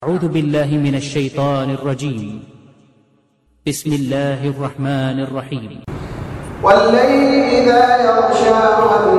أعوذ بالله من الشيطان الرجيم. بسم الله الرحمن الرحيم. والليل إذا يغشى والنهار